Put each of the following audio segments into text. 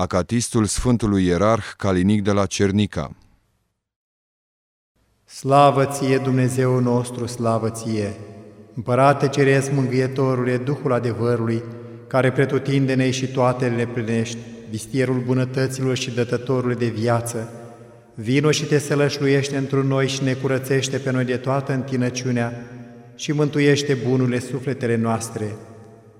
Acatistul Sfântului Ierarh Calinic de la Cernica Slavă ție, Dumnezeu nostru, slavă ție! Împărate Ceresc, Mângâietorule, Duhul adevărului, care pretutindene și toate le plinești, vistierul bunătăților și dătătorul de viață, vino și te sălășluiește într noi și ne curățește pe noi de toată întinăciunea și mântuiește bunurile sufletele noastre.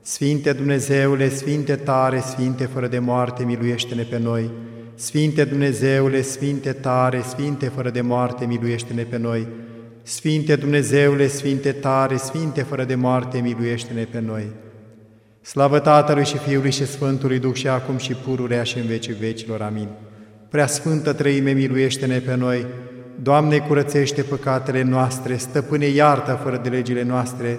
Sfinte Dumnezeule, Sfinte tare, Sfinte fără de moarte, miluiește-ne pe noi! Sfinte Dumnezeule, Sfinte tare, Sfinte fără de moarte, miluiește-ne pe noi! Sfinte Dumnezeule, Sfinte tare, Sfinte fără de moarte, miluiește-ne pe noi! Slavă Tatălui și Fiului și Sfântului Duh și acum și pururea și în vecii vecilor. Amin. Prea Sfântă Trăime, miluiește-ne pe noi! Doamne, curățește păcatele noastre, stăpâne iartă fără de legile noastre,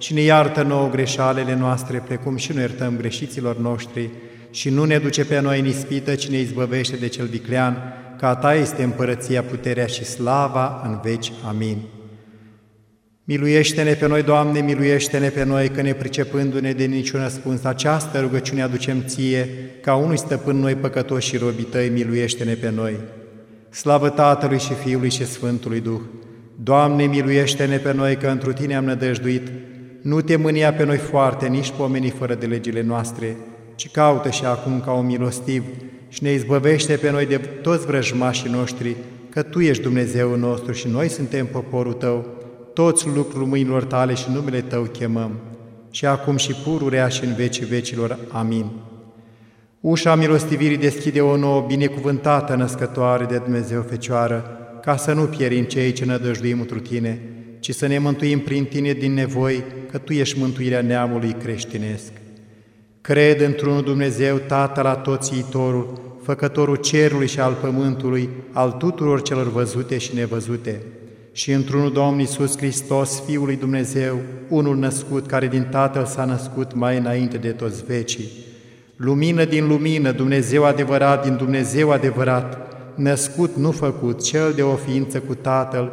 și ne iartă nouă greșalele noastre, precum și nu iertăm greșiților noștri, și nu ne duce pe noi în ispită, ci ne izbăvește de cel viclean, ca a Ta este împărăția, puterea și slava în veci. Amin. Miluiește-ne pe noi, Doamne, miluiește-ne pe noi, că ne pricepându-ne de niciun răspuns, această rugăciune aducem Ție, ca unui stăpân noi păcătoși și robii Tăi, miluiește-ne pe noi. Slavă Tatălui și Fiului și Sfântului Duh! Doamne, miluiește-ne pe noi, că întru Tine am nădăjduit, nu te mânia pe noi foarte, nici pomenii fără de legile noastre, ci caută și acum ca un milostiv și ne izbăvește pe noi de toți vrăjmașii noștri, că Tu ești Dumnezeu nostru și noi suntem poporul Tău, toți lucrul mâinilor Tale și numele Tău chemăm, și acum și pururea și în vecii vecilor. Amin. Ușa milostivirii deschide o nouă binecuvântată născătoare de Dumnezeu Fecioară, ca să nu pierim cei ce nădăjduim întru Tine, ci să ne mântuim prin Tine din nevoi, că Tu ești mântuirea neamului creștinesc. Cred într-unul Dumnezeu, Tatăl la toți iitorul, Făcătorul cerului și al pământului, al tuturor celor văzute și nevăzute, și într-unul Domn Iisus Hristos, Fiul lui Dumnezeu, unul născut, care din Tatăl s-a născut mai înainte de toți vecii, lumină din lumină, Dumnezeu adevărat din Dumnezeu adevărat, născut, nu făcut, cel de o ființă cu Tatăl,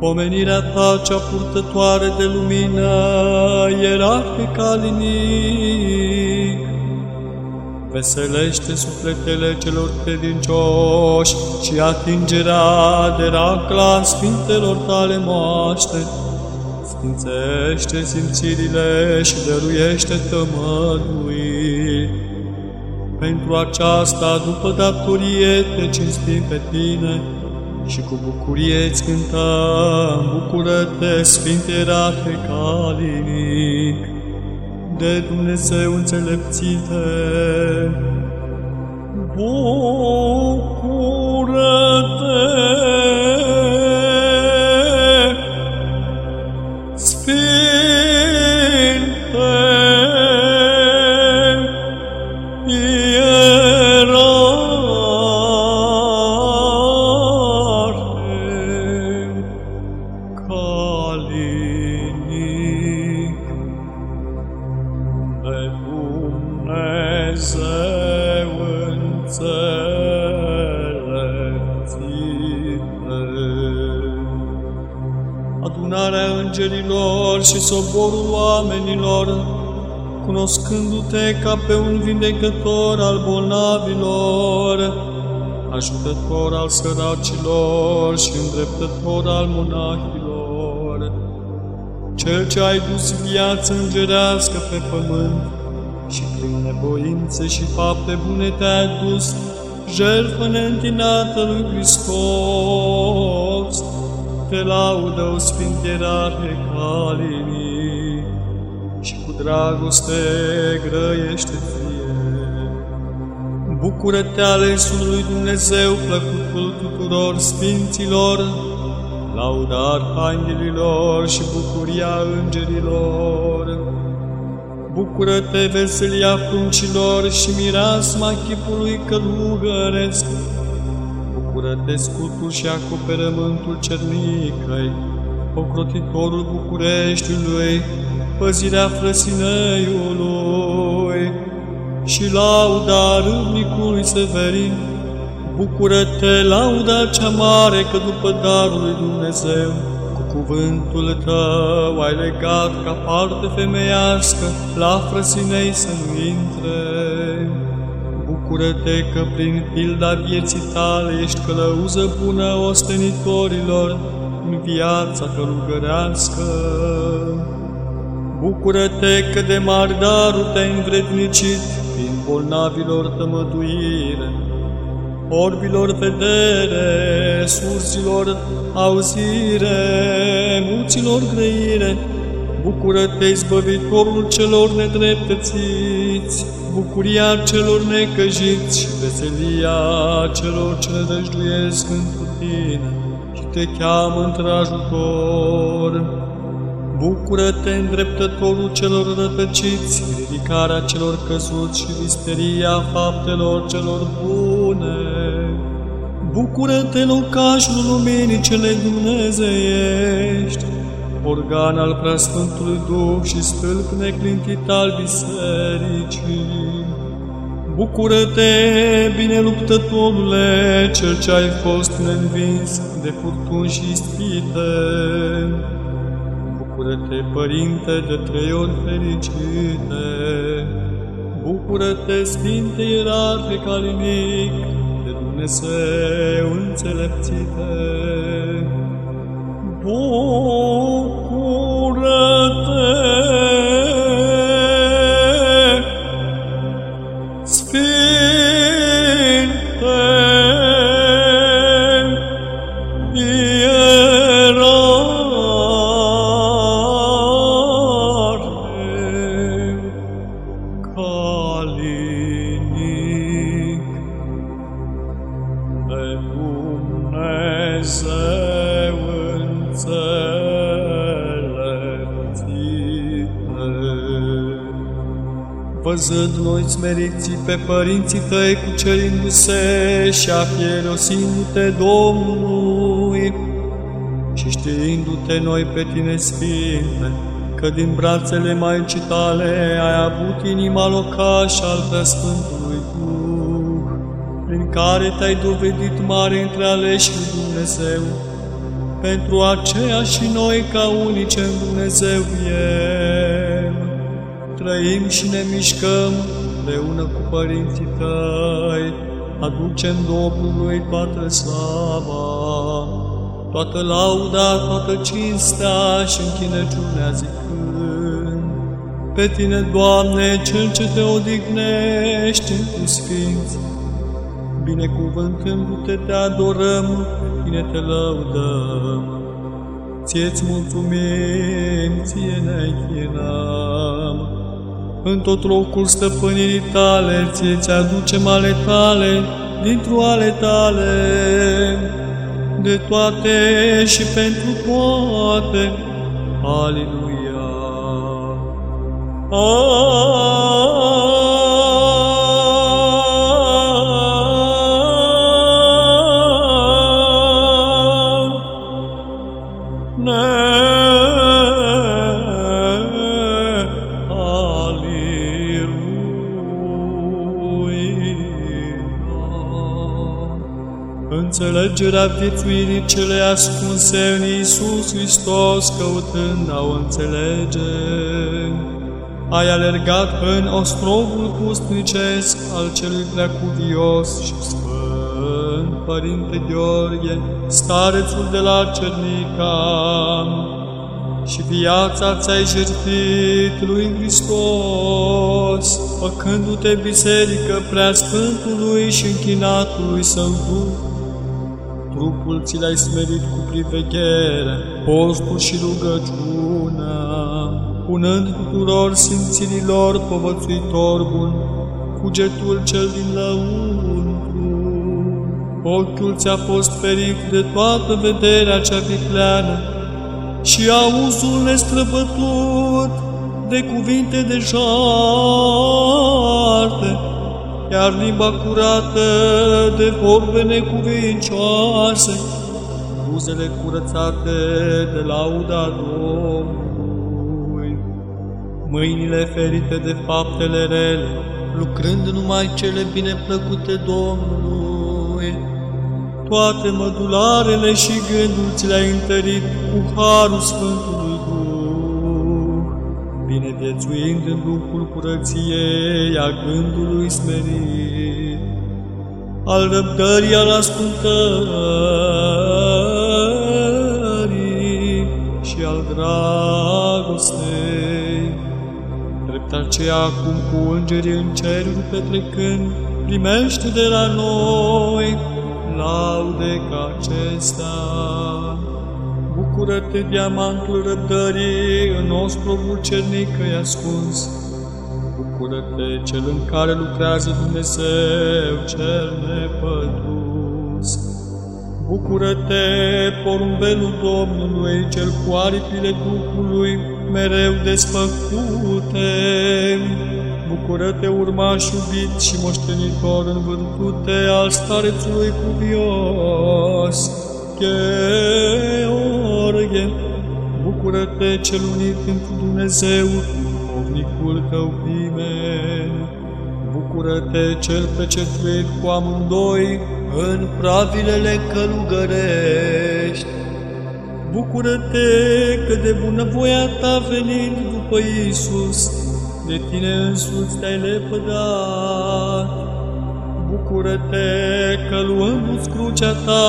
Pomenirea ta cea purtătoare de lumină, ierarhe calinic, veselește sufletele celor credincioși și atingerea de racla Sfintelor tale moaște. Sfințește simțirile și dăruiește tămădui. Pentru aceasta, după datorie, te cinstim pe tine și cu bucurie îți cântăm, bucură-te, Sfinte Rahe Calinic de Dumnezeu înțelepțite. Bucură-te! Și soborul oamenilor, cunoscându-te ca pe un vindecător al bolnavilor, ajutător al săracilor și îndreptător al monahilor, cel ce ai dus viață îngerească pe pământ și prin nevoințe și fapte bune te-ai dus jertfă neîntinată lui Hristos, te laudă o Sfinte Ierarhe Calinii și cu dragoste grăiește fie. Bucură-te alesul lui Dumnezeu, plăcutul tuturor sfinților, lauda arhanghelilor și bucuria îngerilor. Bucură-te, veselia pruncilor și mireasma chipului călugăresc. Bucură-te, scutul și acoperământul cernicăi, ocrotitorul Bucureștiului, păzirea frăsineiului și lauda râvnicului Severin. Bucură-te, lauda cea mare, că după darul lui Dumnezeu, cuvântul tău ai legat ca parte femeiască la frăsinei să nu intre. Bucură-te că prin pilda vieții tale ești călăuză bună ostenitorilor în viața călugărească. Bucură-te că de mari darul te-ai învrednicit prin bolnavilor tămăduire, orbilor vedere, surzilor auzire, muților grăire, bucură-te, izbăvitorul celor nedreptățiți, bucuria celor necăjiți și veselia celor ce nădăjduiesc într tine și te cheamă într-ajutor. Bucură-te, îndreptătorul celor rătăciți, ridicarea celor căzuți și visteria faptelor celor bune. Bucură-te, locașul luminii cele dumnezeiești, organ al preasfântului Duh și stâlp neclintit al bisericii. Bucură-te, bine luptătorule, cel ce ai fost neînvins de furtuni și ispite. Bucură-te, Părinte, de trei ori fericite! Bucură-te, Sfinte Ierarhe Calinic, de Dumnezeu înțelepțite! Bucură-te! Văzând noi smeriții pe părinții tăi cucerindu-se și afierosindu-te Domnului și știindu-te noi pe tine, Sfinte, că din brațele Maicii tale ai avut inima locaș al Sfântului Duh, prin care te-ai dovedit mare între aleși lui Dumnezeu, pentru aceea și noi ca unice în Dumnezeu e trăim și ne mișcăm împreună cu părinții tăi, aducem Domnului toată slava, toată lauda, toată cinstea și închinăciunea zicând, Pe Tine, Doamne, Cel ce Te odihnești cu sfinți, binecuvântându-Te Te adorăm, pe Tine Te lăudăm, Ție-ți mulțumim, Ție ne închinăm în tot locul stăpânirii tale, ție ți aducem ale tale, dintr-o ale tale, de toate și pentru toate. Aleluia! Aleluia! Înțelegerea viețuirii cele ascunse în Iisus Hristos, căutând a o înțelege. Ai alergat în ostrovul pustnicesc al celui preacuvios și sfânt Părinte Gheorghe, starețul de la Cernica, și viața ți-ai jertfit lui Hristos, făcându-te biserică prea Sfântului și închinatului Său Duh. Trupul ți l-ai smerit cu priveghere, postul și rugăciunea, punând tuturor simțirilor povățuitor bun, cugetul cel din lăuntru. Ochiul ți-a fost ferit de toată vederea cea vicleană, și auzul nestrăbătut de cuvinte de jarte, iar limba curată de vorbe necuvincioase, buzele curățate de lauda Domnului, mâinile ferite de faptele rele, lucrând numai cele bine plăcute Domnului, toate mădularele și gândul ți le-ai întărit cu harul Sfântului. Duh, bineviețuind în Duhul curăției a gândului smerit, al răbdării, al ascultării și al dragostei. Drept aceea acum cu îngerii în ceruri petrecând, primește de la noi laude ca acesta. Bucură-te, diamantul răbdării, în ostrovul cernic că ascuns. Bucură-te, cel în care lucrează Dumnezeu, cel nepătrus. Bucură-te, porumbelul Domnului, cel cu aripile Duhului, mereu desfăcute. Bucură-te, urmaș iubit și moștenitor în vântute al starețului cuvios, Gheorghe. Bucură-te, cel unit pentru Dumnezeu, duhovnicul tău primen. Bucură-te, cel pecetuit cu amândoi în pravilele călugărești. Bucură-te că de bunăvoia ta venind după Iisus, de tine însuți te-ai lepădat. Bucură-te că luându-ți crucea ta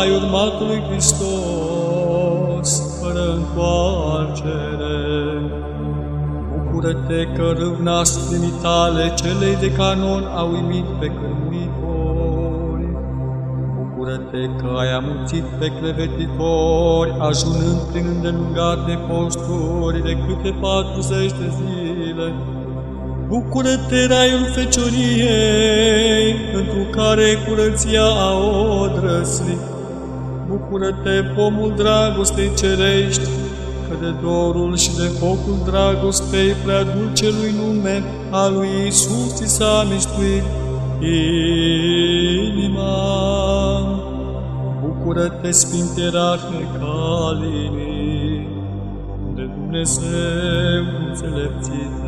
ai urmat lui Hristos, fără întoarcere. Bucură-te că râvna sprimii tale celei de canon au uimit pe cărmuitori. Bucură-te că ai amuțit pe clevetitori, ajunând prin îndelungate posturi de câte 40 de zile. Bucură-te, raiul fecioriei, pentru care curăția a odrăslit. Bucură-te, pomul dragostei cerești, că de dorul și de focul dragostei prea dulcelui nume al lui Iisus ți s-a miștuit inima. Bucură-te, Sfinte Ierarhe Calinii, de Dumnezeu înțelepțite.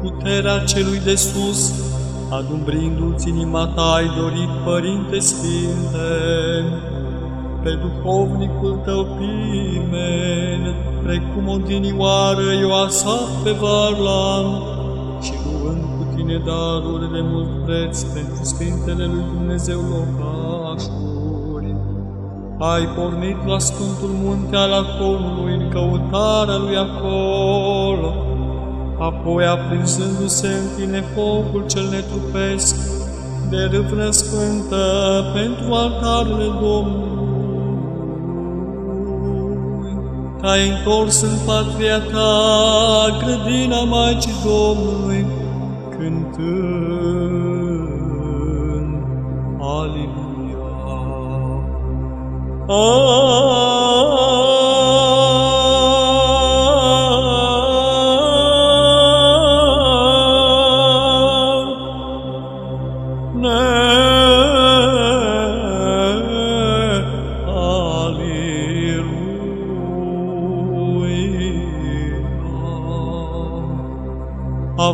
Puterea celui de sus, adumbrindu-ți inima ta, ai dorit, Părinte Sfinte, pe duhovnicul tău pimen, precum o dinioară Ioasaf pe Varlam, și luând cu tine daruri de mult preț pentru Sfintele lui Dumnezeu locașuri. Ai pornit la Sfântul Munte al Aconului în căutarea lui acolo, apoi aprinzându-se în tine focul cel netrupesc, de râvnă sfântă pentru altarele Domnului. te-ai întors în patria ta, grădina Maicii Domnului, cântând Aleluia.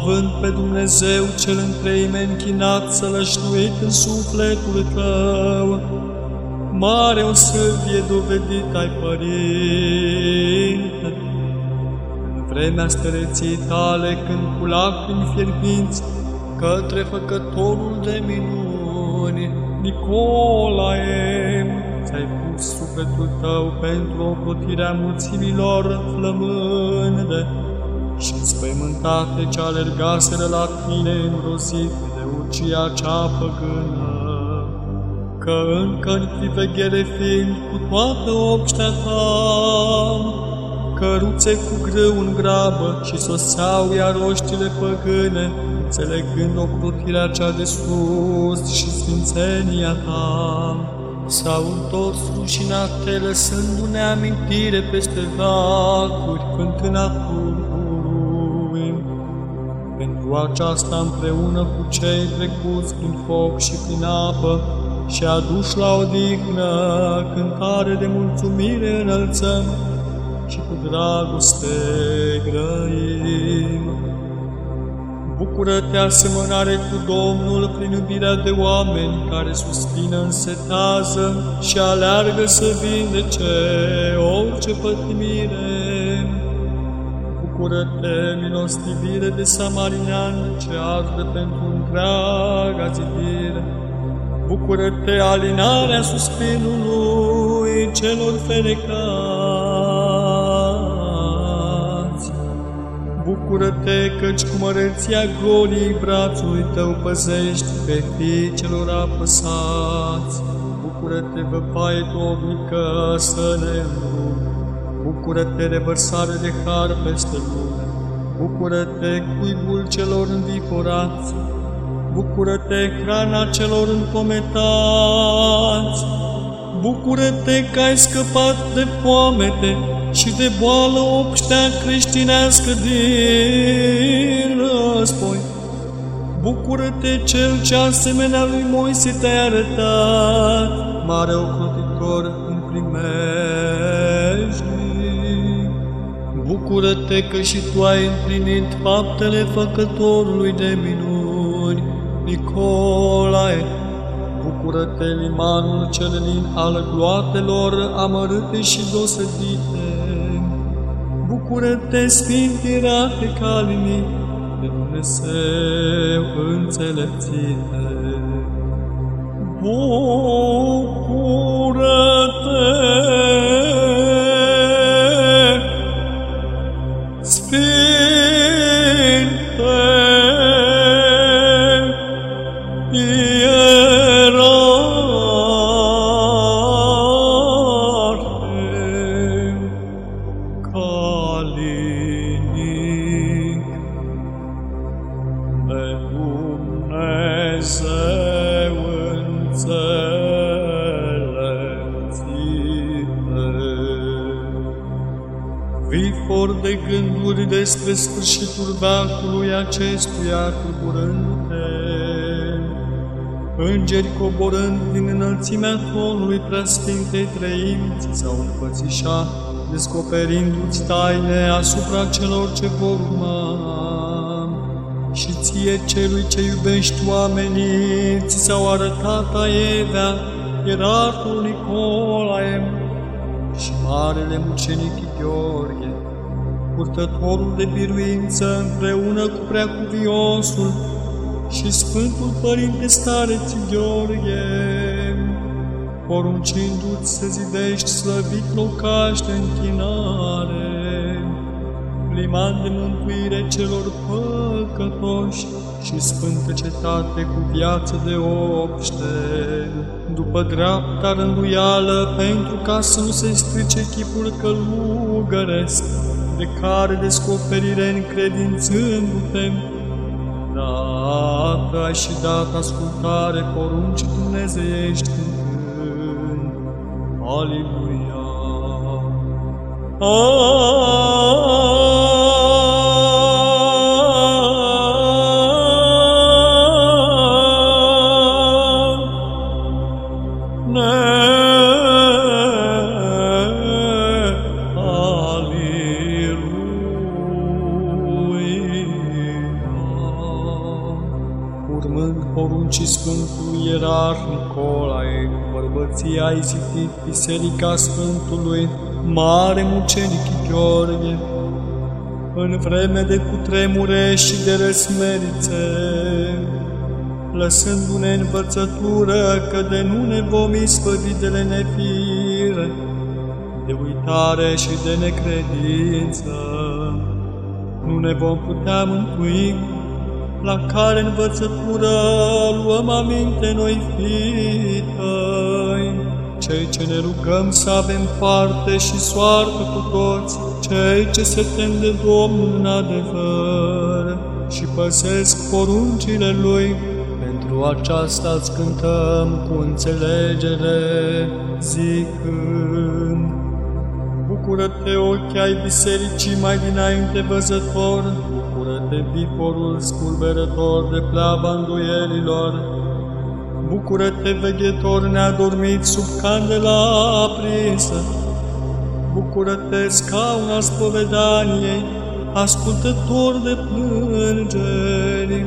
Având pe Dumnezeu cel întreime închinat sălășluit în sufletul tău, mare o sârbie dovedit ai părinte. În vremea stăreții tale, când cu lacrimi fierbinți, către făcătorul de minuni, Nicolae, ți-ai pus sufletul tău pentru ocrotirea mulțimilor flămânde, și înspăimântate ce alergaseră la tine îngrozite de urcia cea păgână, că încă în priveghere fiind cu toată obștea ta, căruțe cu grâu în grabă și soseau iar oștile păgâne, înțelegând ocrotirea cea de sus și sfințenia ta. S-au întors rușinate, lăsându-ne amintire peste vacuri, fântâna pentru aceasta împreună cu cei trecuți prin foc și prin apă și aduși la odihnă cântare de mulțumire înălțăm și cu dragoste grăim. Bucură-te asemănare cu Domnul prin iubirea de oameni care suspină, însetează și aleargă să vindece orice pătimire. Bucură-te, milostivire de samarinean, ce arde pentru întreaga zidire. Bucură-te, alinarea suspinului celor fenecați. Bucură-te, căci cu măreția gloriei brațului tău păzești pe fii celor apăsați. Bucură-te, văpaie domnică, să ne îndrumi. Bucură-te, revărsare de har peste lume! Bucură-te, cuibul celor înviporați! Bucură-te, hrana celor încometați! Bucură-te că ai scăpat de foamete și de boală obștea creștinească din război! Bucură-te, cel ce asemenea lui Moise te-ai arătat, mare ocrotitor în primejde! Bucură-te că și tu ai împlinit faptele făcătorului de minuni, Nicolae. Bucură-te, limanul cel lin al gloatelor amărâte și dosedite. Bucură-te, Sfintirea pe calinii de Dumnezeu înțelepțite. Bucură-te! despre sfârșitul veacului acestuia tulburându-te. Îngeri coborând din înălțimea tronului preasfintei trăimți s-au înfățișat, descoperindu-ți taine asupra celor ce vor urma. Și ție celui ce iubești oamenii, ți s-au arătat aievea, ierarhul Nicolae și marele mucenic Gheorghe, purtătorul de biruință împreună cu preacuviosul și Sfântul Părinte Stareți Gheorghe, poruncindu-ți să zidești slăvit locaș de închinare, liman de mântuire celor păcătoși și sfântă cetate cu viață de obște, după după dreapta rânduială, pentru ca să nu se strice chipul călugăresc, de care descoperire încredințându-te, dată ai și dat ascultare poruncii dumnezeiești cântând. Aleluia! Urmând ai zidit Biserica Sfântului, mare mucenic Gheorghe, în vreme de cutremure și de răsmerițe, lăsându-ne învățătură că de nu ne vom isprăvi de lenefire, de uitare și de necredință, nu ne vom putea mântui, la care învățătură luăm aminte noi fii tăi, cei ce ne rugăm să avem parte și soartă cu toți, cei ce se tem de Domnul în adevăr și păsesc poruncile Lui, pentru aceasta îți cântăm cu înțelegere, zicând, Bucură-te, ochi ai bisericii mai dinainte văzător, bucură-te, viporul spulberător de pleava înduierilor, bucură-te, veghetor neadormit sub candela aprinsă, bucură-te, scaun al spovedaniei, ascultător de plângeri,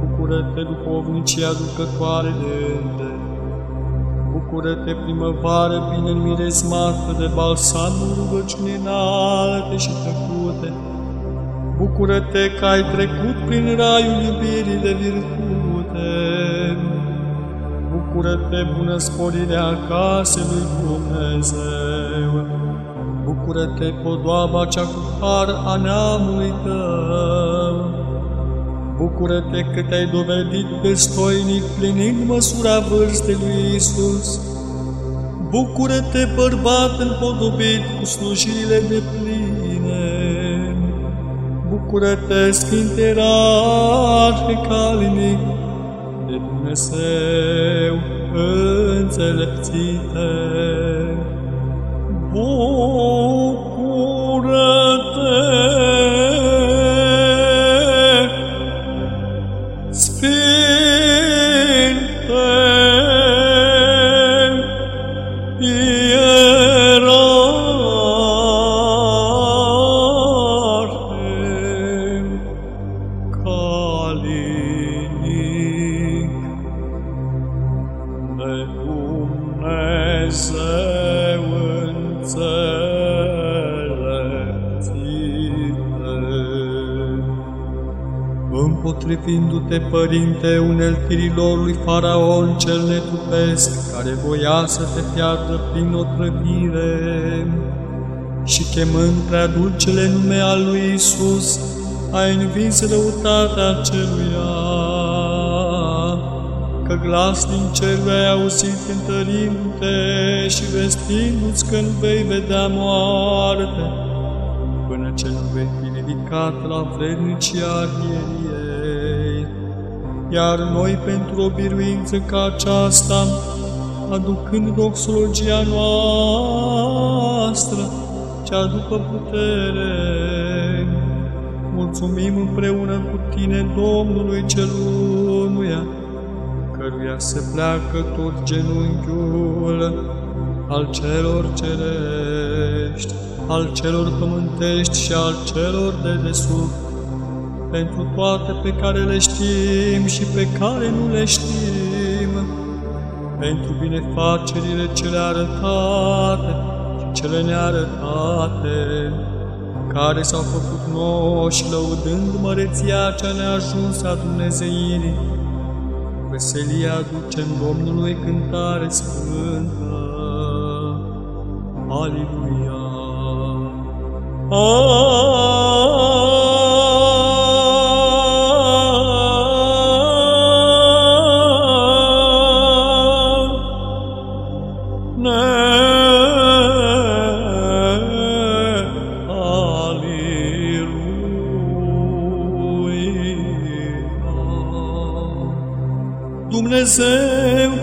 bucură-te, duhovnicii aducătoare de înderi, Bucură-te, primăvară bine mirezmată de balsamul rugăciunii înalte și tăcute. Bucură-te că ai trecut prin raiul iubirii de virtute. Bucură-te, bună sporirea casei lui Dumnezeu. Bucură-te, podoaba cea cu har a neamului tău. Bucură-te că te-ai dovedit destoinic plinind măsura vârstei lui Isus. Bucură-te, bărbat împodobit cu slujirile de pline. Bucură-te, Sfinte Rahe calinic de Dumnezeu înțelepțite. Bucură-te, Împotrivindu-te, Părinte, uneltirilor lui Faraon cel netrupesc, care voia să te piardă prin otrăvire, și chemând prea dulcele nume al lui Isus, ai învins răutatea celuia, că glas din cer ai auzit cântărindu-te și vestindu-ți că nu vei vedea moarte, până ce nu vei fi ridicat la vrednicia arhieriei. Iar noi, pentru o biruință ca aceasta, aducând doxologia noastră, cea după putere, mulțumim împreună cu tine Domnului celunuia, căruia se pleacă tot genunchiul al celor cerești, al celor pământești și al celor de desubt, pentru toate pe care le știm și pe care nu le știm, pentru binefacerile cele arătate și cele nearătate, care s-au făcut nouă și lăudând măreția cea neajunsă a Dumnezeirii, veselia aducem Domnului cântare sfântă. Aleluia!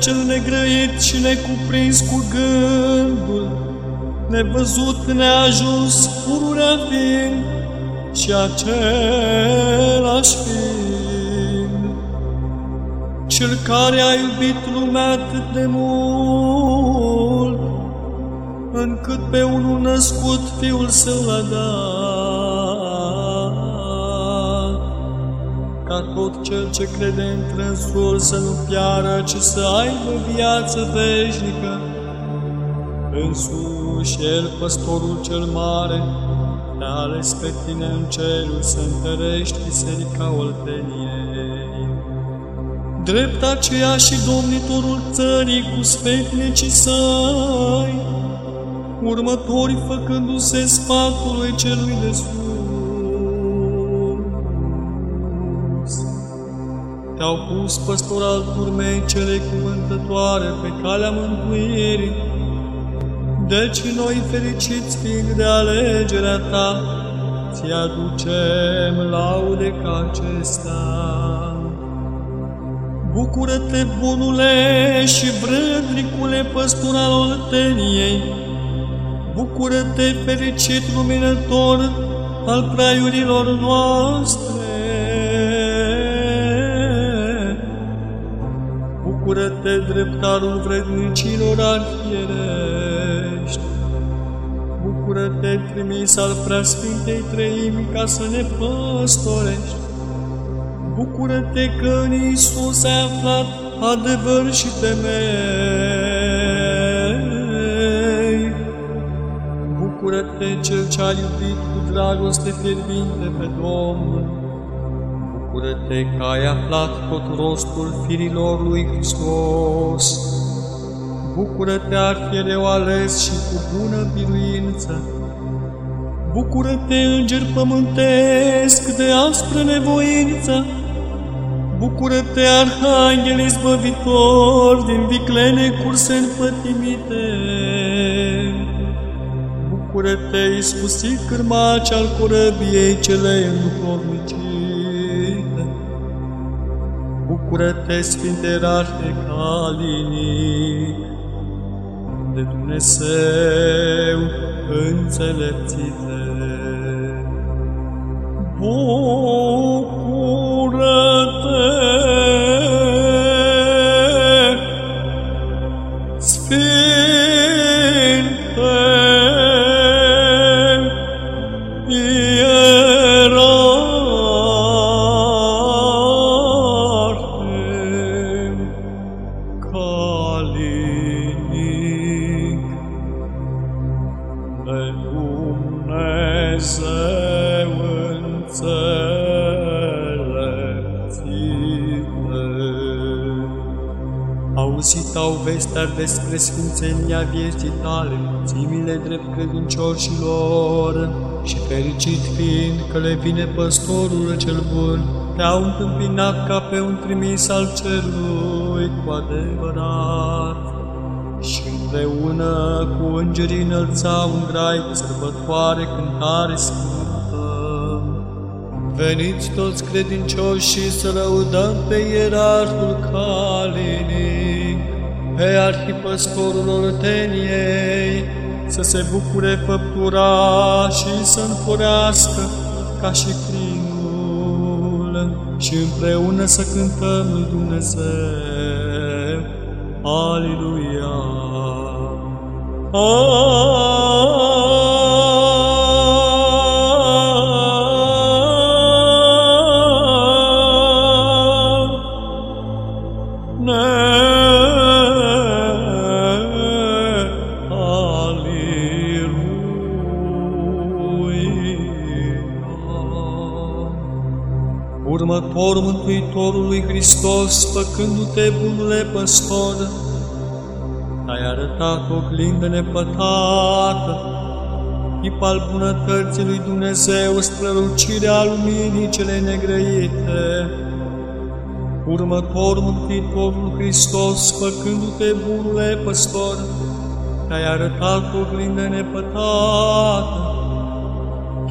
Cel negrăit și necuprins cu gândul, nevăzut neajuns pururea fiind și același fiind. Cel care a iubit lumea atât de mult, încât pe unul născut Fiul Său l-a dat, ca tot cel ce crede în trânsul să nu piară, ci să aibă viață veșnică. Însuși El, păstorul cel mare, te-a ales pe tine în cerul să întărești biserica Olteniei. Drept aceea și domnitorul țării cu sfetnicii săi, următorii făcându-se sfatului celui de sus. Te-au pus păstor al turmei cele cuvântătoare pe calea mântuirii, deci noi fericiți fiind de alegerea ta, ți aducem laude ca acesta. Bucură-te, bunule și vrădnicule păstor al Olteniei, Bucură-te, fericit luminător al praiurilor noastre! Bucură-te, dreptarul vrednicilor arhierești! Bucură-te, trimis al preasfintei treimi ca să ne păstorești! Bucură-te că în Iisus ai aflat adevăr și temei! Bucură-te, Cel ce a iubit cu dragoste fierbinte pe Domnul! Bucură-te că ai aflat tot rostul firilor lui Hristos! Bucură-te, arhiereu ales și cu bună biruință! Bucură-te, înger pământesc de aspră nevoință! Bucură-te, arhanghel izbăvitor din viclene curse împătimite! Bucură-te, ispusit cârmaci al corăbiei cele înduhovnicite! Bucură-te, Sfinte Raște Calinic, de Dumnezeu înțelepțite! Bucură-te, de Dumnezeu înțelepțite. Auzit au vestea despre sfințenia vieții tale, mulțimile drept credincioșilor, și fericit fiind că le vine păstorul cel bun, te-au întâmpinat ca pe un trimis al cerului cu adevărat. Și împreună cu îngerii înălțau un grai de sărbătoare cântare sfântă. Veniți toți credincioși să lăudăm pe ierarhul calinic, pe arhipăstorul Olteniei, să se bucure făptura și să înforească ca și crinul și împreună să cântăm lui Dumnezeu. Aleluia! Următor Mântuitorului Hristos, făcându-te bunule păstor, ai arătat oglindă nepătată, chip al bunătății lui Dumnezeu, strălucirea luminii cele negrăite. Următor Mântuitorul Hristos, făcându-te bunule păstor, ai arătat oglindă nepătată,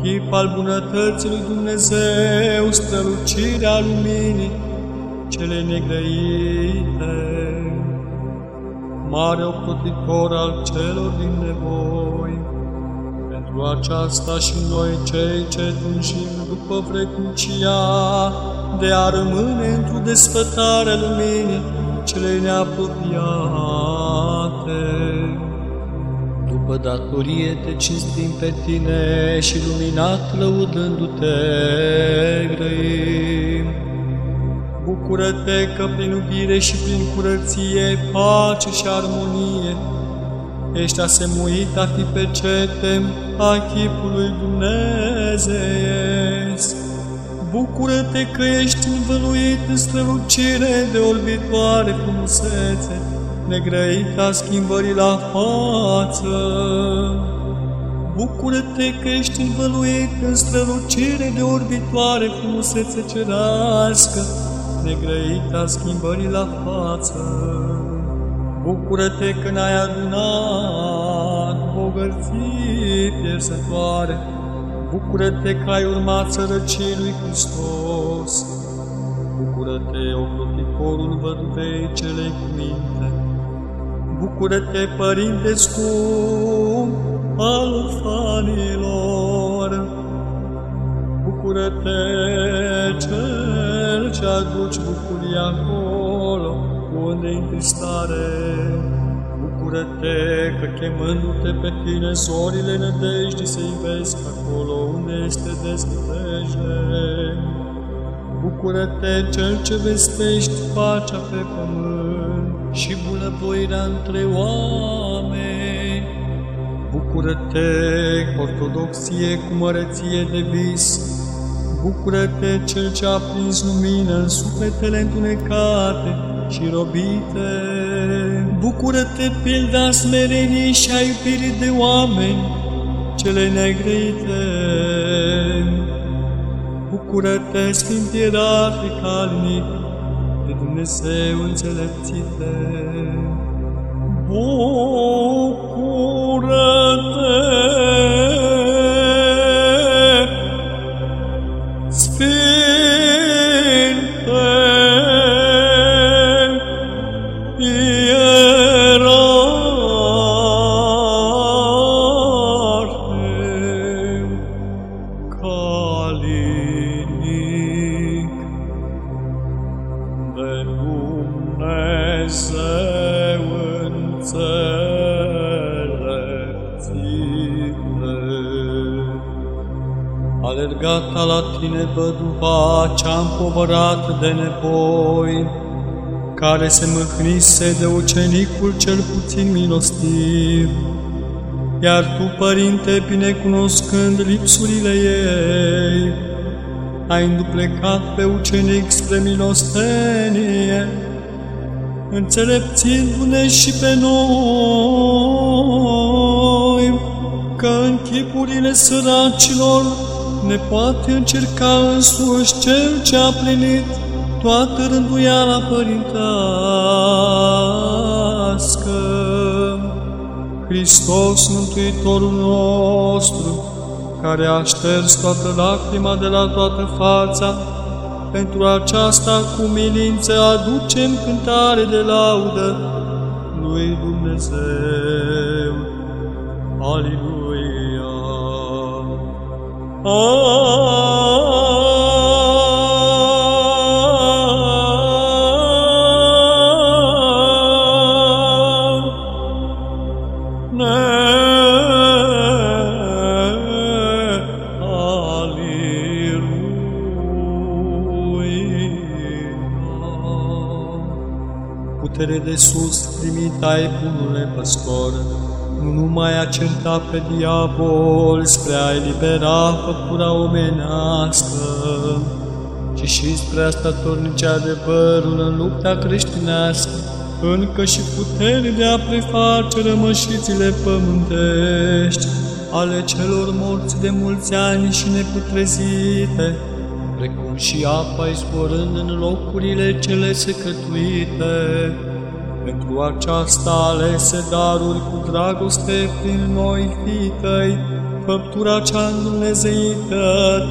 chip al bunătății lui Dumnezeu, strălucirea luminii cele negrăite. Mare ocrotitor al celor din nevoi. Pentru aceasta și noi cei ce tunjim după vrednicia de a rămâne într-o desfătare luminii cele neapropiate. După datorie te cinstim pe tine și luminat lăudându-te grăim. Bucură-te că prin iubire și prin curăție, pace și armonie, ești asemuit a fi pe cetem a chipului Dumnezeiesc. Bucură-te că ești învăluit în strălucire de orbitoare frumusețe, negrăit ca schimbării la față. Bucură-te că ești învăluit în strălucire de orbitoare frumusețe cerească, negrăita schimbării la față. Bucură-te că n-ai adunat bogății pierzătoare. Bucură-te că ai urmat sărăcii lui Hristos. Bucură-te, ocroticorul văduvei celei cu minte. Bucură-te, Părinte scump al fanilor. Bucură-te, Cel ce aduci bucuria acolo, unde intri stare. Bucură-te că chemându-te pe tine zorile nădejde să-i vezi acolo unde este deznădejde. Bucură-te, Cel ce vestești pacea pe pământ și bunăvoirea între oameni. Bucură-te, ortodoxie cu măreție de vis. Bucură-te, Cel ce a prins lumină în sufletele întunecate și robite. Bucură-te, pilda smereniei și a iubirii de oameni, cele negrite. Bucură-te, Sfânt Ierarhic calnic, de Dumnezeu înțelepțite. Bucură-te, tine văduva cea împovărată de nevoi, care se mâhnise de ucenicul cel puțin milostiv, iar tu, Părinte, binecunoscând lipsurile ei, ai înduplecat pe ucenic spre milostenie, înțelepțindu-ne și pe noi, că în chipurile săracilor ne poate încerca însuși Cel ce a plinit toată rânduiala părintească. Hristos, Mântuitorul nostru, care a șters toată lacrima de la toată fața, pentru aceasta cu milință aducem cântare de laudă lui Dumnezeu. Aleluia! Oh, putere de sus, trimitai e bunule păstor, nu numai a certa pe diavol spre a elibera făptura omenească, ci și spre a statornice adevărul în lupta creștinească, încă și putere de a preface rămășițile pământești ale celor morți de mulți ani și neputrezite, precum și apa izvorând în locurile cele secătuite, pentru aceasta alese daruri cu dragoste prin noi, fii tăi, făptura cea îndumnezeită,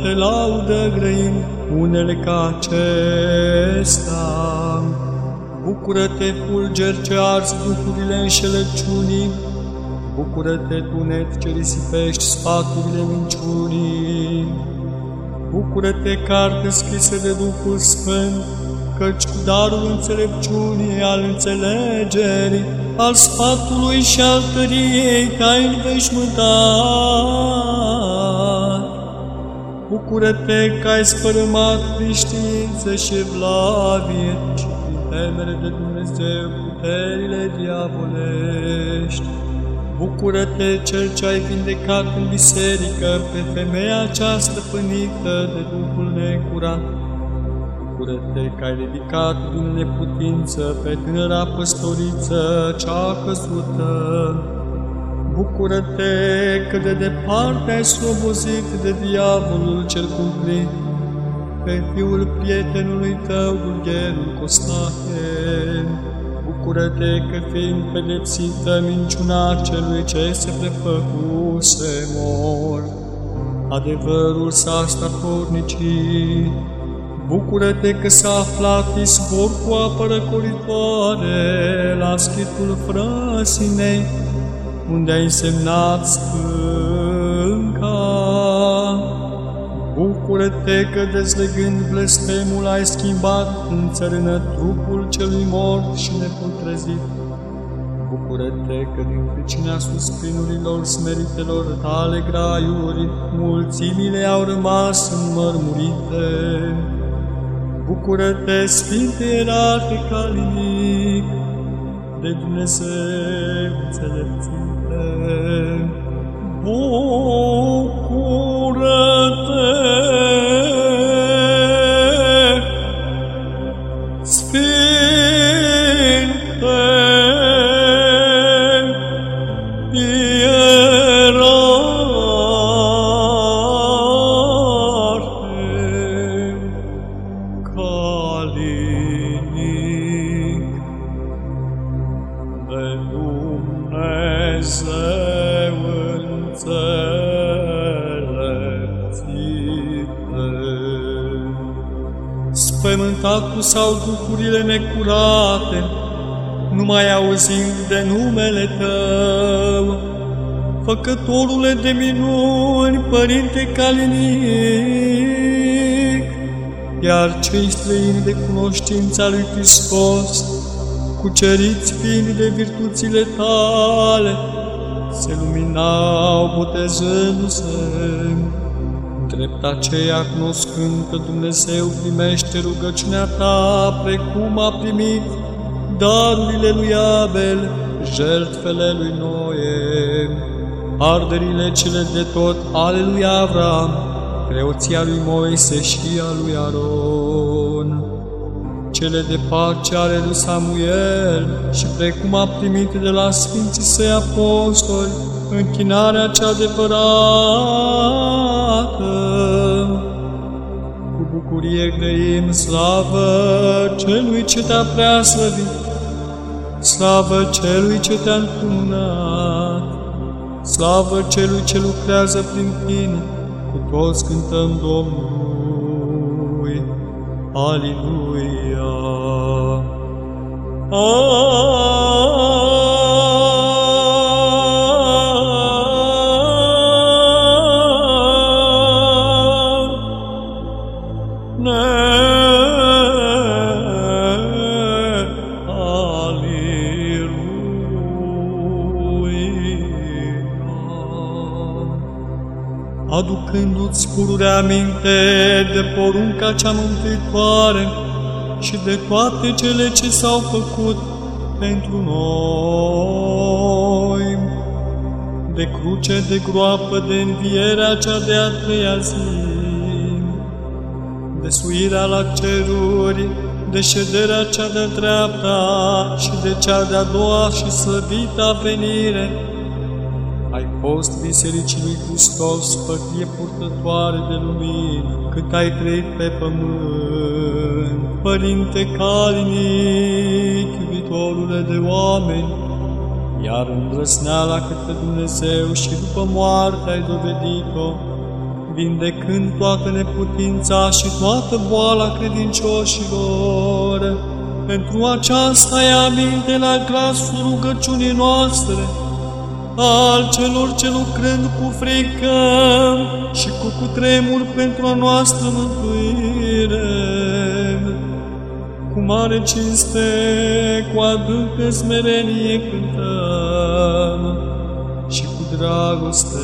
te laudă grăim, unele ca acesta. Bucură-te, fulger ce arzi duhurile înșelăciunii, Bucură-te, tunet ce risipești sfaturile minciunii, Bucură-te, carte scrisă de Duhul Sfânt, căci cu darul înțelepciunii, al înțelegerii, al sfatului și al tăriei te-ai înveșmântat. Bucură-te că ai spărâmat prin știință și evlavie și prin temere de Dumnezeu puterile diavolești. Bucură-te, Cel ce ai vindecat în biserică pe femeia aceasta pânită de Duhul necurat. Bucură-te că ai ridicat din neputință pe tânăra păstoriță cea căzută. Bucură-te că de departe ai slobozit de diavolul cel cumplit, pe fiul prietenului tău, dulgherul Costache. Bucură-te că fiind pedepsită minciuna celui ce se prefăcuse mor, adevărul s-a statornicit. Bucură-te că s-a aflat izvor cu apă răcoritoare la schitul frăsinei, unde ai însemnat stânca. Bucură-te că dezlegând blestemul ai schimbat în țărână trupul celui mort și neputrezit. Bucură-te că din pricina suspinurilor smeritelor tale graiuri, mulțimile au rămas înmărmurite. Bucură-te, Sfinte Ierarhe Calinic, de Dumnezeu înțelepțite. Bucură-te, sau duhurile necurate, numai auzind de numele Tău, Făcătorule de minuni, Părinte Calinic, iar cei străini de cunoștința lui Hristos, cuceriți fiind de virtuțile tale, se luminau botezându-se. Drept aceea, cunoscând că Dumnezeu primește rugăciunea ta, precum a primit darurile lui Abel, jertfele lui Noe, arderile cele de tot ale lui Avram, preoția lui Moise și a lui Aron, cele de pace ale lui Samuel și precum a primit de la Sfinții Săi Apostoli, închinarea cea adevărată. Cu bucurie grăim slavă celui ce te-a preaslăvit, slavă celui ce te-a încununat, slavă celui ce lucrează prin tine, cu toți cântăm Domnului. Aleluia! Aducându-ți pururea minte de porunca cea mântuitoare și de toate cele ce s-au făcut pentru noi, de cruce, de groapă, de învierea cea de a treia zi, de suirea la ceruri, de șederea cea de dreapta și de cea de-a doua și slăvita venire, ai fost Bisericii lui Hristos, pătie purtătoare de lumină, cât ai trăit pe pământ. Părinte calinic, iubitorule de oameni, iar îndrăsneala către Dumnezeu și după moarte ai dovedit-o, vindecând toată neputința și toată boala credincioșilor, pentru aceasta ai aminte la glasul rugăciunii noastre, al celor ce lucrând cu frică și cu cutremur pentru a noastră mântuire. Cu mare cinste, cu adâncă smerenie cântăm și cu dragoste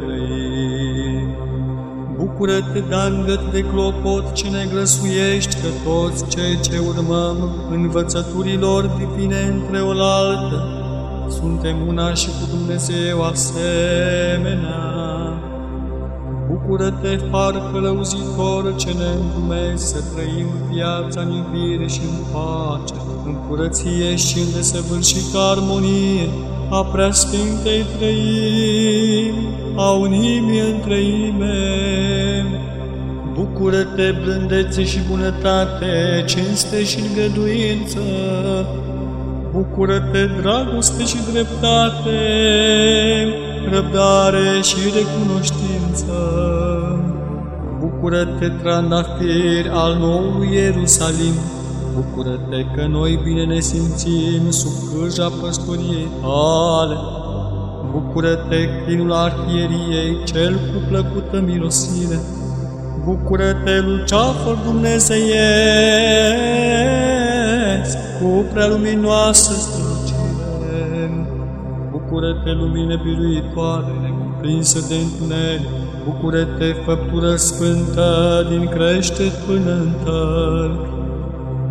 grăim. Bucură-te, dangăt de clopot ce ne grăsuiești, că toți cei ce urmăm învățăturilor divine între oaltă, suntem una și cu Dumnezeu asemenea. Bucură-te, far călăuzitor, ce ne îndumezi să trăim viața în iubire și în pace, în curăție și în desăvârșită armonie a preasfintei trăimi, a unimii în trăime. Bucură-te, blândețe și bunătate, cinste și îngăduință, Bucură-te, dragoste și dreptate, răbdare și recunoștință. Bucură-te, trandafir al noului Ierusalim, Bucură-te că noi bine ne simțim sub cârja păstoriei tale. Bucură-te, crinul arhieriei, cel cu plăcută mirosire. Bucură-te, luceafăr Dumnezeie, cu prea luminoasă strălucire. Bucură-te, lumină biruitoare, necuprinsă de întuneric, Bucură-te, făptură sfântă, din crește până în tălc.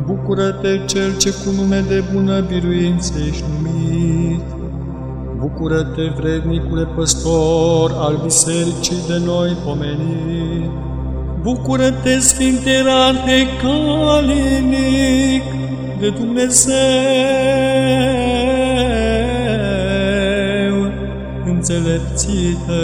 Bucură-te, Cel ce cu nume de bună biruință ești numit. Bucură-te, vrednicule păstor al bisericii de noi pomenit. Bucură-te, Sfinte Rarte Calinic, de Dumnezeu. Înțelepțite,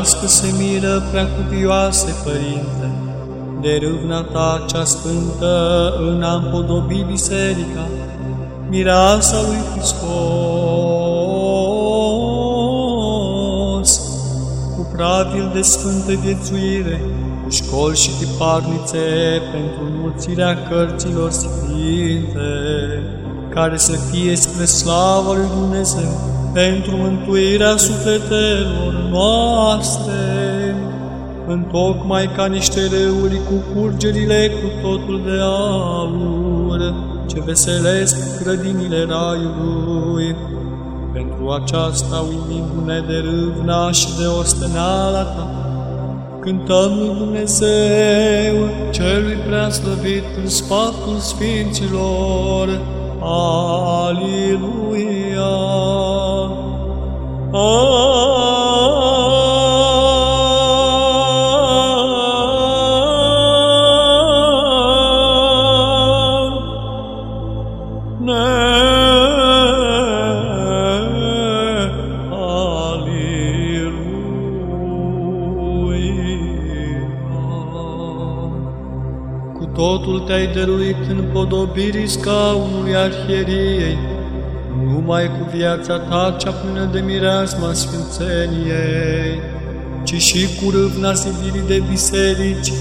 îngerească se miră prea cuvioase, Părinte, de râvna ta cea sfântă în a împodobi biserica, mireasa lui Hristos, cu pravil de sfântă viețuire, cu școli și tiparnițe pentru înmulțirea cărților sfinte, care să fie spre slavă lui Dumnezeu, pentru mântuirea sufletelor noastre, întocmai ca niște râuri cu curgerile cu totul de aur, ce veselesc grădinile raiului. Pentru aceasta, uimindu-ne de râvna și de osteneala ta, cântăm lui Dumnezeu, celui prea slăvit în spatul Sfinților. Aleluia! Totul te-ai dăruit în podobirii scaunului arhieriei, numai cu viața ta cea plină de mireasma sfințeniei, ci și cu râvna zidirii de biserici,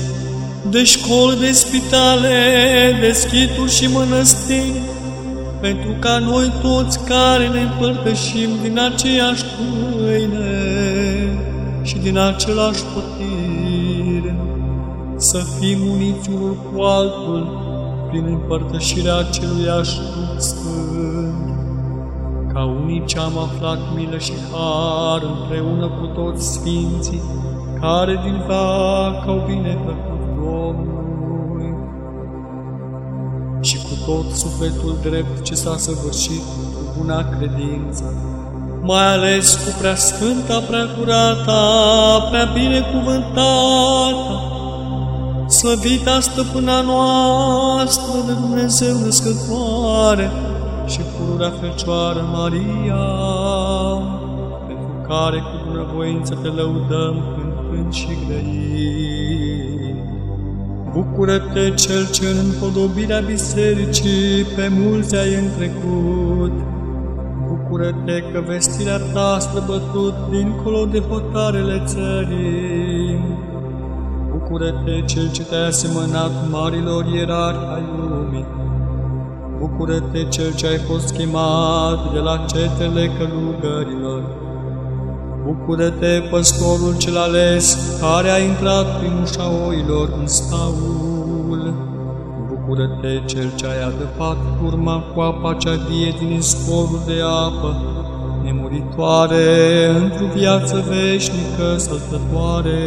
de școli, de spitale, de schituri și mănăstiri, pentru ca noi toți care ne împărtășim din aceeași pâine și din același potir, să fim uniți unul cu altul prin împărtășirea aceluiași Duh Sfânt ca unii ce am aflat milă și har împreună cu toți sfinții, care din vac au bine plăcut Domnului. Și cu tot sufletul drept ce s-a săvârșit cu buna credință, mai ales cu prea sfânta, prea curata, prea binecuvântată, slăvita stăpâna noastră de Dumnezeu născătoare și pururea Fecioară Maria, pentru care cu bunăvoință te lăudăm cântând și grăind. Bucură-te, Cel ce în împodobirea bisericii pe mulți ai întrecut, Bucură-te că vestirea ta a străbătut dincolo de hotarele țării. Bucură-te, Cel ce te-ai asemănat marilor ierari ai lumii. Bucură-te, Cel ce ai fost chemat de la cetele călugărilor. Bucură-te, păstorul cel ales, care a intrat prin ușa oilor în staul. Bucură-te, Cel ce ai adăpat urma cu apa cea vie din izvorul de apă, nemuritoare, într-o viață veșnică, săltătoare.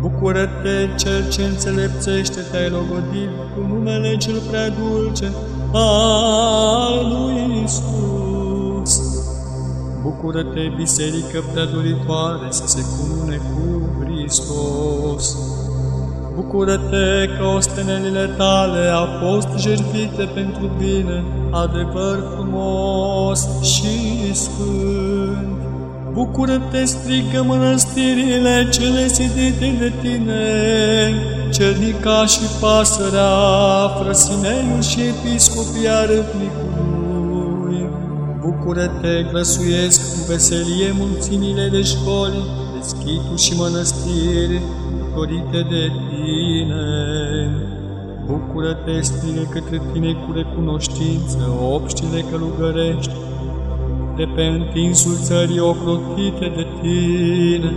Bucură-te, Cel ce înțelepțește, te-ai logodit cu numele cel prea dulce al lui Isus. Bucură-te, Biserică prea doritoare, să se cunune cu Hristos. Bucură-te că ostenelile tale au fost jertfite pentru bine, adevăr frumos și sfânt. Bucură-te, strigă mănăstirile cele zidite de tine, cernica și pasărea, frăsineiul și episcopia râpnicului. Bucură-te, glăsuiesc cu veselie mulțimile de școli, deschituri și mănăstiri, dorite de tine. Bucură-te, strigă către tine cu recunoștință, obștile călugărești, de pe întinsul țării ocrotite de tine.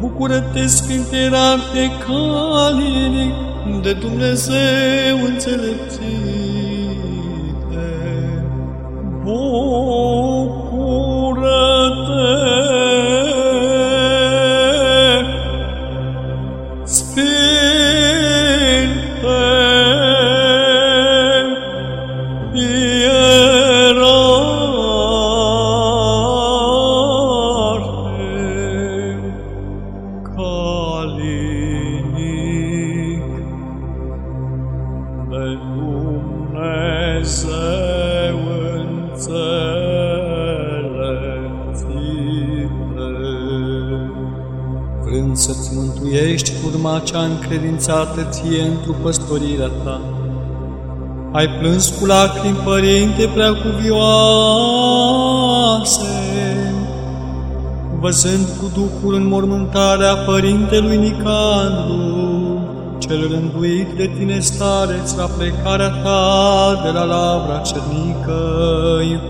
Bucură-te, Sfinte Ierarhe calinic, de Dumnezeu înțelepțite. Bucură-te, încredințată ție într păstorirea ta, ai plâns cu lacrimi, Părinte preacuvioase, văzând cu Duhul înmormântarea Părintelui Nicandru, cel rânduit de tine stareț la plecarea ta de la Lavra Cernicăi,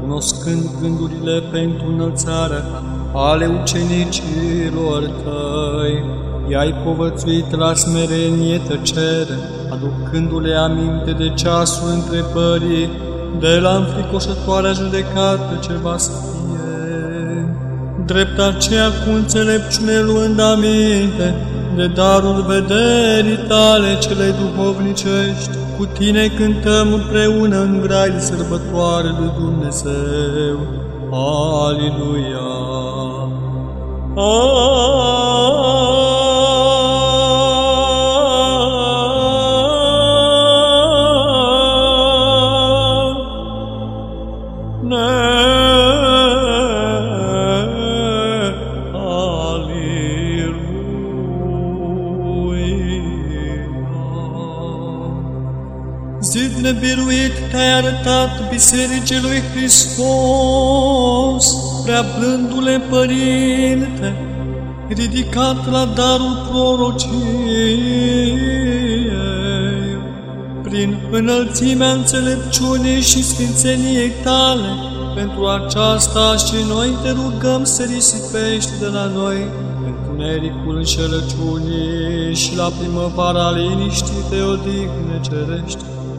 cunoscând gândurile pentru înălțarea ta, ale ucenicilor tăi, i-ai povățuit la smerenie tăcere, aducându-le aminte de ceasul întrebării, de la înfricoșătoarea judecată ce va să fie. Drept aceea cu înțelepciune luând aminte de darul vederii tale cele duhovnicești, cu tine cântăm împreună în grai de sărbătoare lui Dumnezeu. Aliluia! Zid te-ai arătat Bisericii lui Hristos, prea blândule Părinte, ridicat la darul prorociei, prin înălțimea înțelepciunii și sfințeniei tale, pentru aceasta și noi te rugăm să risipești de la noi întunericul înșelăciunii și la primăvara liniștii te odihne cerești,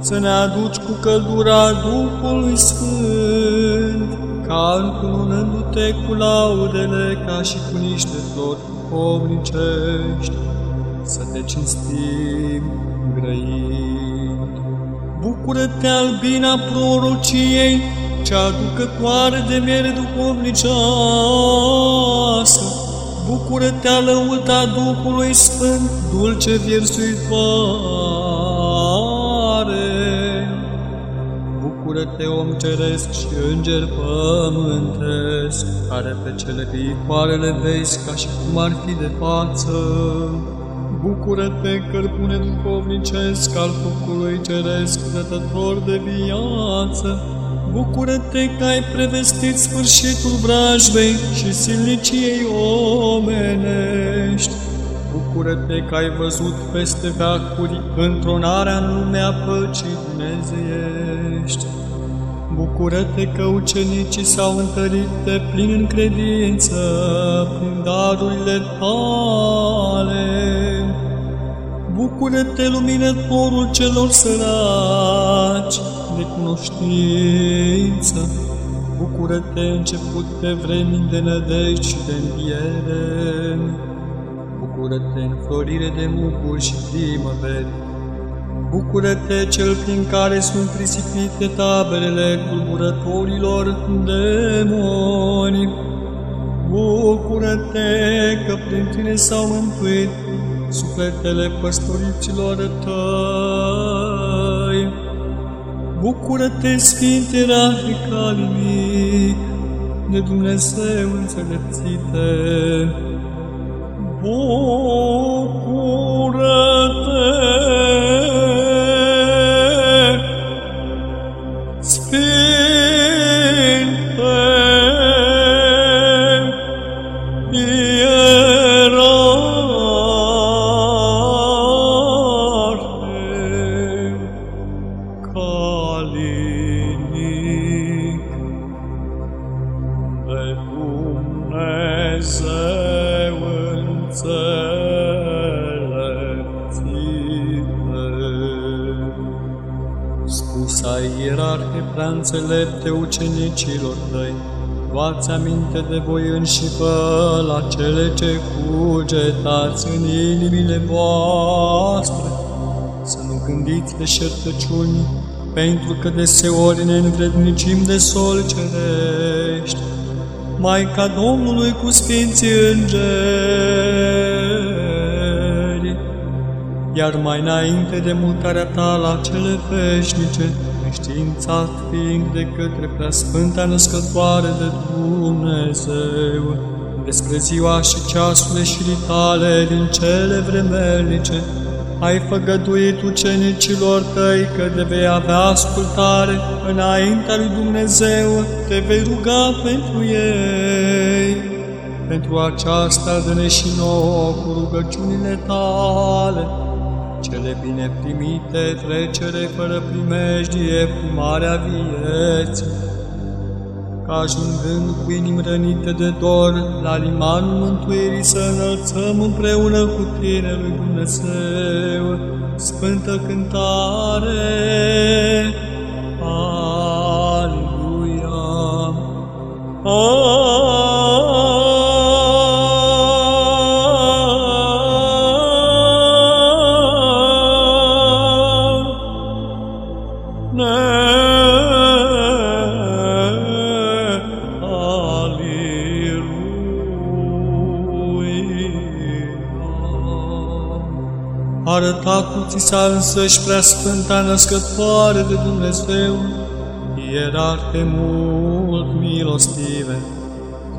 să ne aduci cu căldura Duhului Sfânt, ca încununându-te cu laudele ca și cu niște flori duhovnicești, să te cinstim grăind. Bucură-te, albina prorociei, cea aducătoare de miere duhovniceasă, bucură-te a lăuta Duhului Sfânt, dulce viersuitoare. Bucură-te, om ceresc și înger pământesc, care pe cele viitoare le vezi ca și cum ar fi de față. Bucură-te, cărbune duhovnicesc al focului ceresc, dătător de viață, Bucură-te că ai prevestit sfârșitul vrajbei și silniciei omenești. Bucură-te că ai văzut peste veacuri întronarea în lumea păcii dumnezeiești. Bucură-te că ucenicii s-au întărit de plin în credință prin darurile tale. Bucură-te, luminătorul celor săraci, de cunoștință. Bucură-te, început de vremi de nădejde și de înviere. Bucură-te, înflorire de mucuri și primăveri. Bucură-te, cel prin care sunt risipite taberele tulburătorilor demoni. Bucură-te că prin tine s-au mântuit sufletele păstoriților tăi. Bucură-te, Sfinte Rahicalinic, de Dumnezeu înțelepțite. Bucură-te, Be înțelepte ucenicilor tăi, luați aminte de voi înși vă la cele ce cugetați în inimile voastre, să nu gândiți de șertăciuni, pentru că deseori ne învrednicim de sol cerești, Maica Domnului cu Sfinții Îngeri, iar mai înainte de mutarea ta la cele veșnice, științat fiind de către preasfânta născătoare de Dumnezeu, despre ziua și ceasurile și tale din cele vremelnice, ai făgăduit ucenicilor tăi că de vei avea ascultare înaintea lui Dumnezeu, te vei ruga pentru ei. Pentru aceasta dă-ne și nouă cu rugăciunile tale, cele bine primite, trecere fără primejdie, primarea vieții. Ca ajungând cu inimi rănite de dor, la limanul mântuirii să înălțăm împreună cu Tine, lui Dumnezeu, Sfântă cântare. Aleluia! Aleluia! Arătat cu ți s-a însăși prea sfânta născătoare de Dumnezeu, ierarte mult milostive,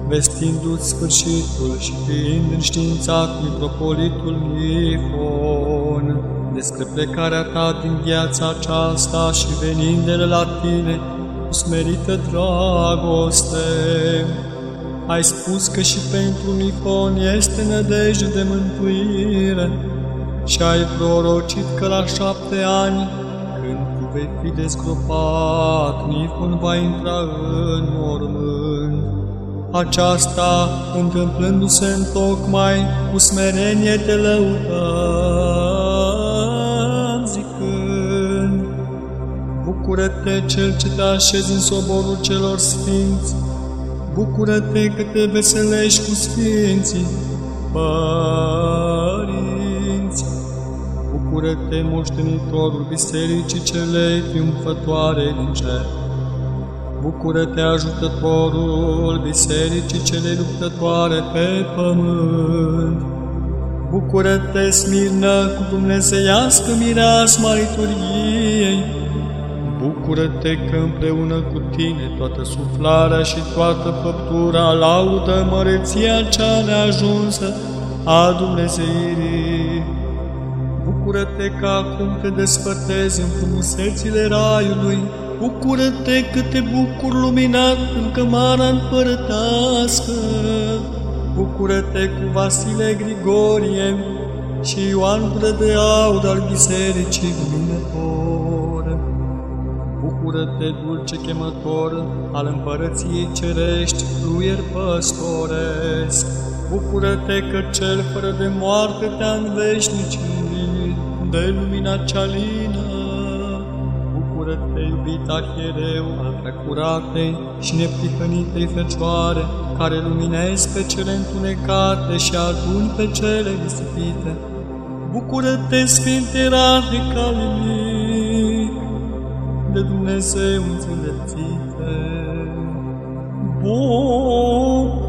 vestindu-ți sfârșitul și fiind înștiințat mitropolitul Nifon, despre plecarea ta din viața aceasta și venind de la tine cu smerită dragoste, ai spus că și pentru Nifon este nădejde de mântuire, și ai prorocit că la șapte ani, când tu vei fi desgropat, Nifon va intra în mormânt. Aceasta, întâmplându-se în tocmai, cu smerenie te lăudăm, zicând, Bucură-te, Cel ce te așezi în soborul celor sfinți, Bucură-te că te veselești cu sfinții, părinți. Bucură-te, moștenitorul bisericii cele triumfătoare din cer. Bucură-te, ajutătorul bisericii cele luptătoare pe pământ. Bucură-te, Smirnă, cu dumnezeiască mireasma liturgiei. Bucură-te că împreună cu tine toată suflarea și toată făptura laudă măreția cea neajunsă a Dumnezeirii. Bucură-te că acum te despărtezi în frumusețile raiului, Bucură-te că te bucur luminat în cămara împărătească. Bucură-te cu Vasile Grigorie și Ioan Gură de Aur al Bisericii Luminător. Bucură-te, dulce chemător al împărăției cerești, fluier păstoresc. Bucură-te că cel fără de moarte te-a înveșnicit de lumina cea lină bucură-te, iubit arhiereu al precuratei și neprihănitei Fecioare, care luminezi pe cele întunecate și aduni pe cele disipite. Bucură-te, Sfinte Radicalinic, de Dumnezeu înțelepțite. Bucură-te!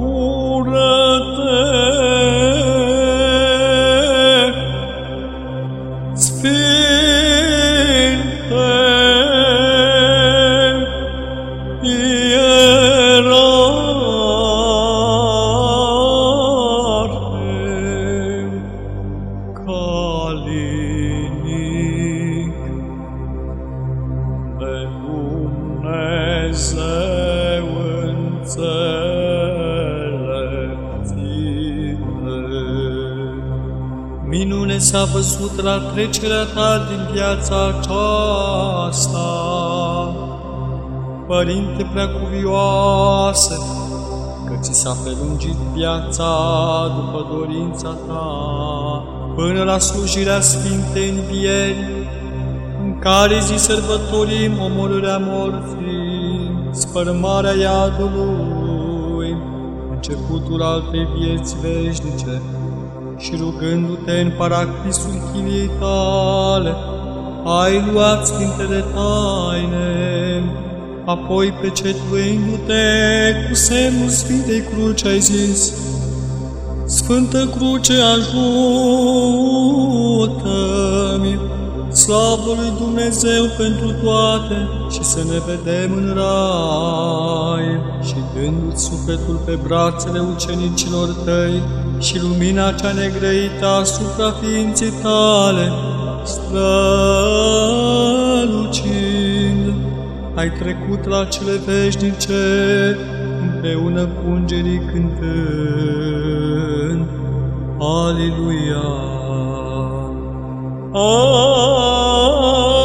La trecerea ta din viața aceasta. Părinte preacuvioasă, că ți s-a prelungit viața după dorința ta, până la slujirea Sfintei Învieri, în care zi sărbătorim omorârea morții, spărmarea iadului, începutul altei vieți veșnice, și rugându-te în paraclisul chiliei tale, ai luat Sfintele Taine, apoi pecetuindu-te cu semnul Sfintei Cruci ai zis, Sfântă Cruce, ajută-mi! Slavă lui Dumnezeu pentru toate și să ne vedem în rai și dându-ți sufletul pe brațele ucenicilor tăi și lumina cea negrăită asupra ființei tale, strălucind, ai trecut la cele veșnice împreună cu îngerii cântând. Aleluia! Cel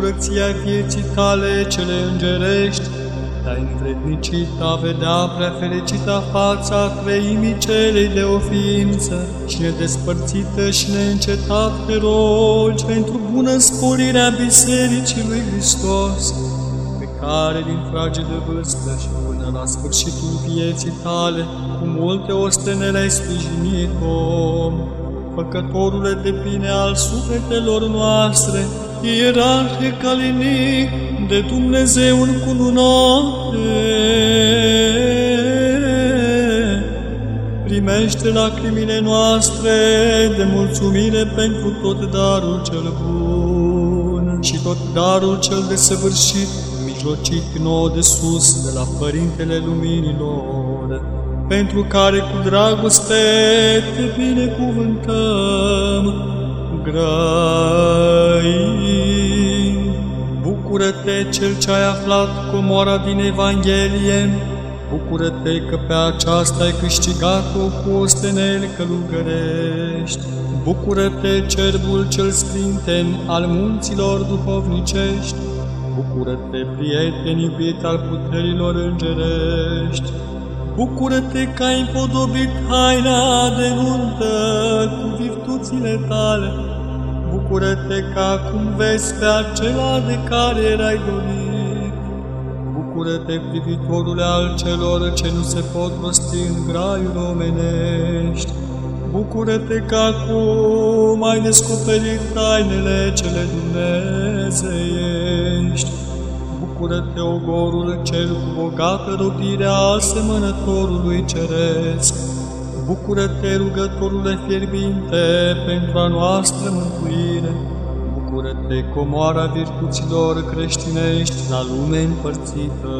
curăția vieții tale cele îngerești te-ai învrednicit a vedea prea fericită fața treimii celei de o ființă și nedespărțită și neîncetat te rogi pentru bună sporirea Bisericii lui Hristos, pe care din frage de vârstă și până la sfârșitul vieții tale, cu multe ostenele ai sprijinit-o, făcătorule de bine al sufletelor noastre, ierarhe calinic, de Dumnezeu în cununare. Primește lacrimile noastre de mulțumire pentru tot darul cel bun. Și tot darul cel desăvârșit, mijlocit nouă de sus, de la Părintele Luminilor, pentru care cu dragoste te binecuvântăm, grăi. Bucură-te, Cel ce ai aflat comora din Evanghelie, Bucură-te că pe aceasta ai câștigat-o cu osteneli călugărești. Bucură-te, cerbul cel sprinten al munților duhovnicești. Bucură-te, prieten iubit al puterilor îngerești. Bucură-te că ai împodobit haina de nuntă cu virtuțile tale Bucură-te că acum vezi pe acela de care erai dorit. Bucură-te, privitorule al celor ce nu se pot rosti în graiul omenești. Bucură-te că acum ai descoperit tainele cele dumnezeiești. Bucură-te, ogorul cel cu bogată robirea asemănătorului ceresc. Bucură-te, rugătorule fierbinte, pentru a noastră mântuire. Bucură-te, comoara virtuților creștinești la lume împărțită.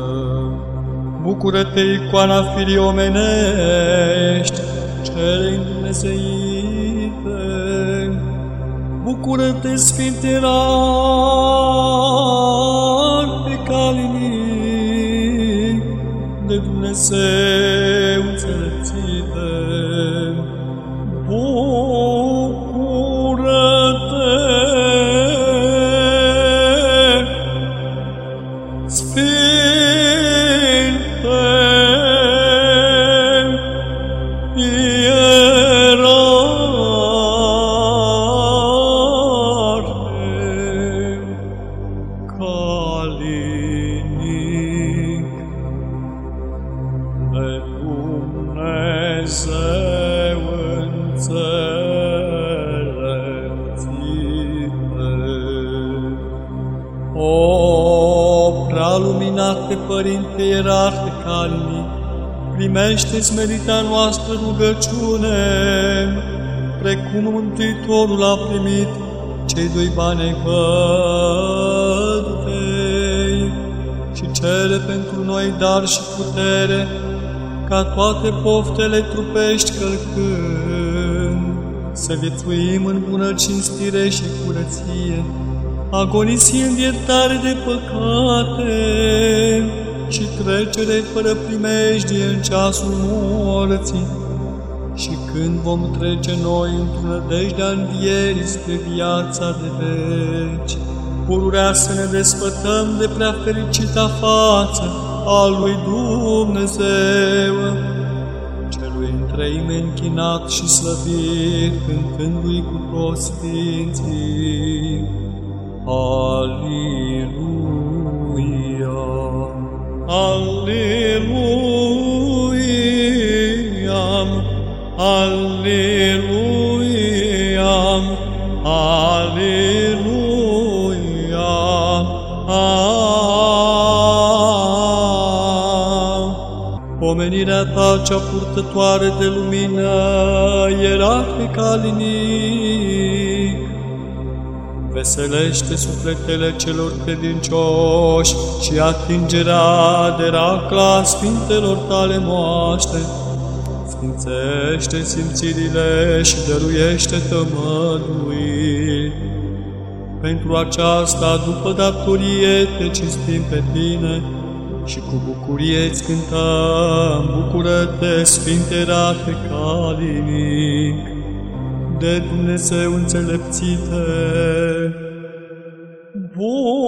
Bucură-te, icoana firii omenești, cele îndumnezeite. Bucură-te, Sfinte Rar pe calinic, de Dumnezeu primește smerita noastră rugăciune, precum Mântuitorul a primit cei doi bani ai văduvei și cere pentru noi dar și putere, ca toate poftele trupești călcând, să viețuim în bună cinstire și curăție, agonisind iertare de păcate și trecere fără primejdie în ceasul morții. Și când vom trece noi într-o nădejdea învierii spre viața de veci, pururea să ne despătăm de prea fericita față a lui Dumnezeu, celui întreime închinat și slăvit, cântându-i cu toți sfinții. Aleluia! Aleluia! Aleluia! Aleluia! Pomenirea ta cea purtătoare de lumină, ierarhe calinic, veselește sufletele celor credincioși și atingerea de racla sfintelor tale moaște. Sfințește simțirile și dăruiește tămădui. Pentru aceasta, după datorie, te cinstim pe tine și cu bucurie îți cântăm, bucură-te, Sfinte Rahe Calinic, de Dumnezeu înțelepțite. Bun!